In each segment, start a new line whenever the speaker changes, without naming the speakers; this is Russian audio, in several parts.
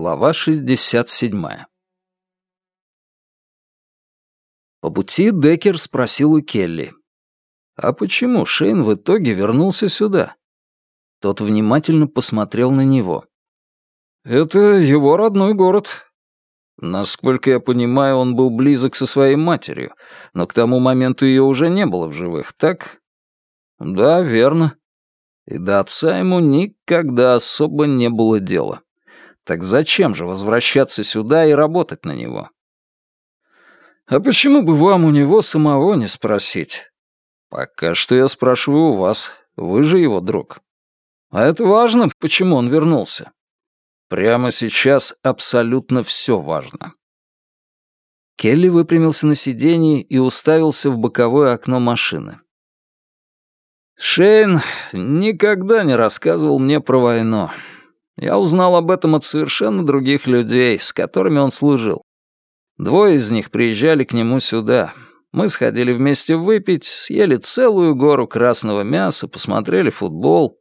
Глава 67. По пути Деккер спросил у Келли. «А почему Шейн в итоге вернулся сюда?» Тот внимательно посмотрел на него. «Это его родной город. Насколько я понимаю, он был близок со своей матерью, но к тому моменту ее уже не было в живых, так?» «Да, верно. И до отца ему никогда особо не было дела». Так зачем же возвращаться сюда и работать на него? А почему бы вам у него самого не спросить? Пока что я спрашиваю у вас. Вы же его друг. А это важно, почему он вернулся? Прямо сейчас абсолютно все важно. Келли выпрямился на сиденье и уставился в боковое окно машины. Шейн никогда не рассказывал мне про войну. Я узнал об этом от совершенно других людей, с которыми он служил. Двое из них приезжали к нему сюда. Мы сходили вместе выпить, съели целую гору красного мяса, посмотрели футбол.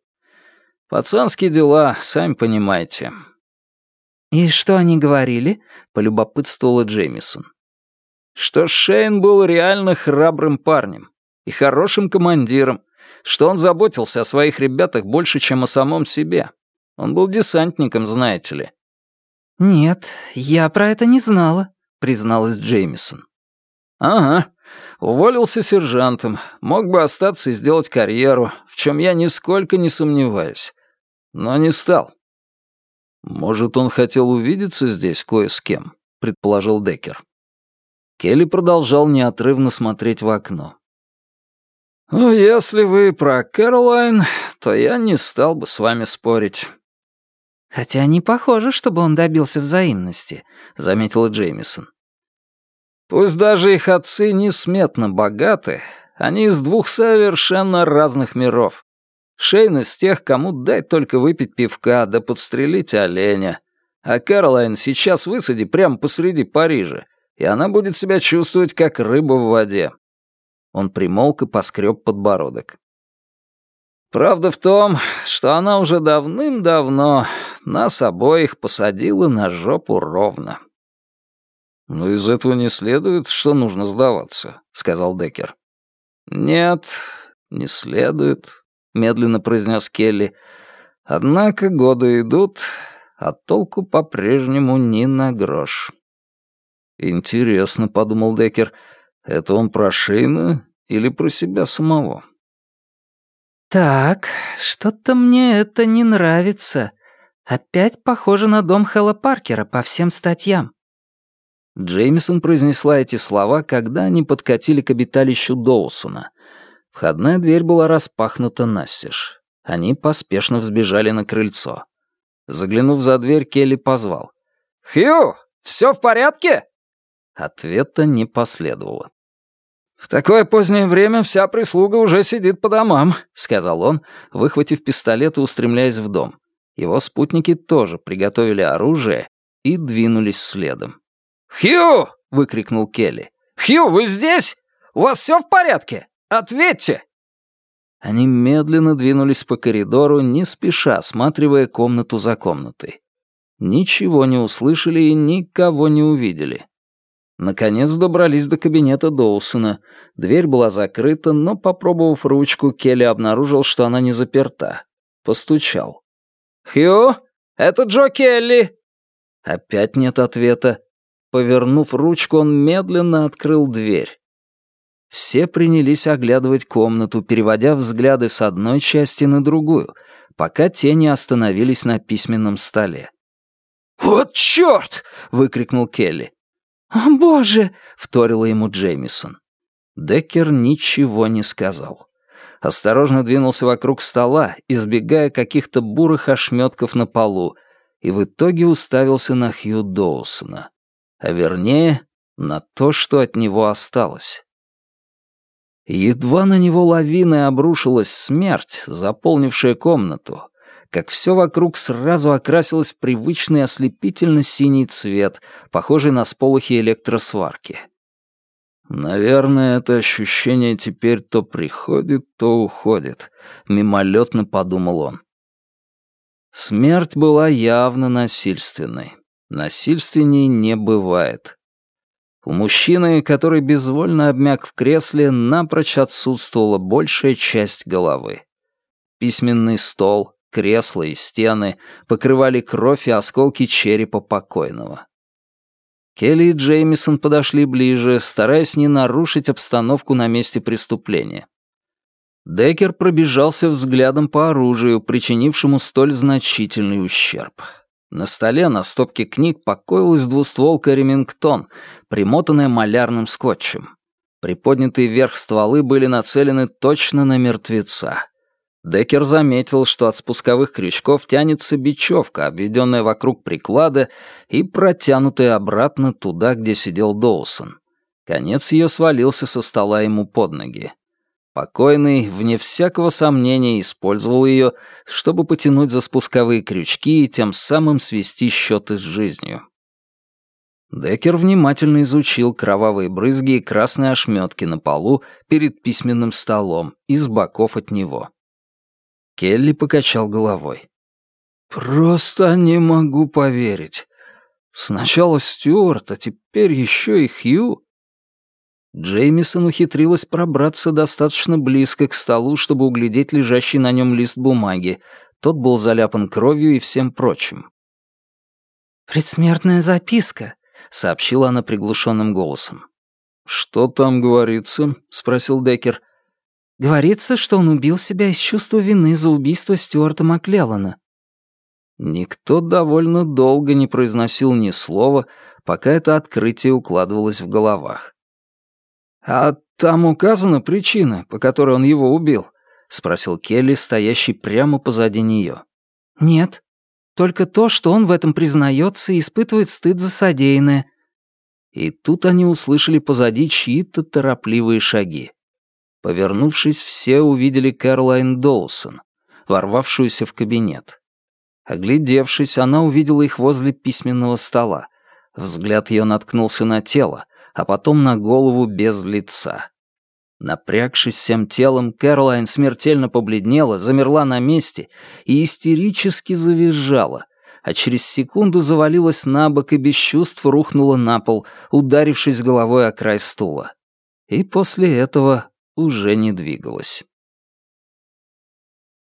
Пацанские дела, сами понимаете.
«И что они говорили?» — полюбопытствовала Джеймисон.
Что Шейн был реально храбрым парнем и хорошим командиром, что он заботился о своих ребятах больше, чем о самом себе. Он был десантником, знаете ли».
«Нет, я про это не знала», — призналась Джеймисон.
«Ага. Уволился сержантом. Мог бы остаться и сделать карьеру, в чем я нисколько не сомневаюсь. Но не стал». «Может, он хотел увидеться здесь кое с кем», — предположил Деккер. Келли продолжал неотрывно смотреть в окно. «Ну, если вы про Кэролайн, то я не стал бы с вами спорить.
«Хотя не похоже, чтобы он добился взаимности», — заметила Джеймисон.
«Пусть даже их отцы несметно богаты, они из двух совершенно разных миров. Шейн из тех, кому дай только выпить пивка да подстрелить оленя. А Кэролайн сейчас высади прямо посреди Парижа, и она будет себя чувствовать как рыба в воде». Он примолк и поскреб подбородок. Правда в том, что она уже давным-давно нас обоих посадила на жопу ровно. «Но из этого не следует, что нужно сдаваться», — сказал Деккер. «Нет, не следует», — медленно произнес Келли. «Однако годы идут, а толку по-прежнему ни на грош». «Интересно», — подумал Деккер, — «это он про Шейна или про себя самого?»
«Так, что-то мне это не нравится. Опять похоже на дом Хэлла Паркера по всем статьям».
Джеймисон произнесла эти слова, когда они подкатили к обиталищу Доусона. Входная дверь была распахнута настежь. Они поспешно взбежали на крыльцо. Заглянув за дверь, Келли позвал. «Хью, все в порядке?» Ответа не последовало. «В такое позднее время вся прислуга уже сидит по домам», — сказал он, выхватив пистолет и устремляясь в дом. Его спутники тоже приготовили оружие и двинулись следом. «Хью!» — выкрикнул Келли. «Хью, вы здесь? У вас все в порядке? Ответьте!» Они медленно двинулись по коридору, не спеша осматривая комнату за комнатой. Ничего не услышали и никого не увидели. Наконец добрались до кабинета Доусона. Дверь была закрыта, но, попробовав ручку, Келли обнаружил, что она не заперта. Постучал. «Хью, это Джо Келли!» Опять нет ответа. Повернув ручку, он медленно открыл дверь. Все принялись оглядывать комнату, переводя взгляды с одной части на другую, пока те не остановились на письменном столе. «Вот чёрт!» — выкрикнул Келли.
«О, боже!» — вторила ему
Джеймисон. Деккер ничего не сказал. Осторожно двинулся вокруг стола, избегая каких-то бурых ошметков на полу, и в итоге уставился на Хью Доусона. А вернее, на то, что от него осталось. Едва на него лавиной обрушилась смерть, заполнившая комнату, как все вокруг сразу окрасилось в привычный ослепительно-синий цвет, похожий на сполохи электросварки. «Наверное, это ощущение теперь то приходит, то уходит», — мимолетно подумал он. Смерть была явно насильственной. Насильственней не бывает. У мужчины, который безвольно обмяк в кресле, напрочь отсутствовала большая часть головы. Письменный стол, кресло и стены покрывали кровь и осколки черепа покойного. Келли и Джеймисон подошли ближе, стараясь не нарушить обстановку на месте преступления. Деккер пробежался взглядом по оружию, причинившему столь значительный ущерб. На столе на стопке книг покоилась двустволка «Ремингтон», примотанная малярным скотчем. Приподнятые вверх стволы были нацелены точно на мертвеца. Деккер заметил, что от спусковых крючков тянется бечевка, обведенная вокруг приклада и протянутая обратно туда, где сидел Доусон. Конец ее свалился со стола ему под ноги. Покойный, вне всякого сомнения, использовал ее, чтобы потянуть за спусковые крючки и тем самым свести счеты с жизнью. Деккер внимательно изучил кровавые брызги и красные ошметки на полу перед письменным столом и с боков от него. Келли покачал головой. «Просто не могу поверить. Сначала Стюарт, а теперь еще и Хью. Джеймисон ухитрилась пробраться достаточно близко к столу, чтобы углядеть лежащий на нем лист бумаги. Тот был заляпан кровью и всем прочим.
«Предсмертная записка», — сообщила она приглушенным голосом.
«Что там говорится?» — спросил Деккер.
«Говорится, что он убил себя из чувства вины за убийство Стюарта Маклеллана».
Никто довольно долго не произносил ни слова, пока это открытие укладывалось в головах. «А там указана причина, по которой он его убил?» — спросил Келли, стоящий прямо позади нее.
«Нет. Только то, что он в этом признается и испытывает стыд за содеянное».
И тут они услышали позади чьи-то торопливые шаги. Повернувшись, все увидели Кэролайн Доусон, ворвавшуюся в кабинет. Оглядевшись, она увидела их возле письменного стола. Взгляд ее наткнулся на тело, а потом на голову без лица. Напрягшись всем телом, Кэролайн смертельно побледнела, замерла на месте и истерически завизжала, а через секунду завалилась на бок и без чувств рухнула на пол, ударившись головой о край стула. И после этого уже не двигалась.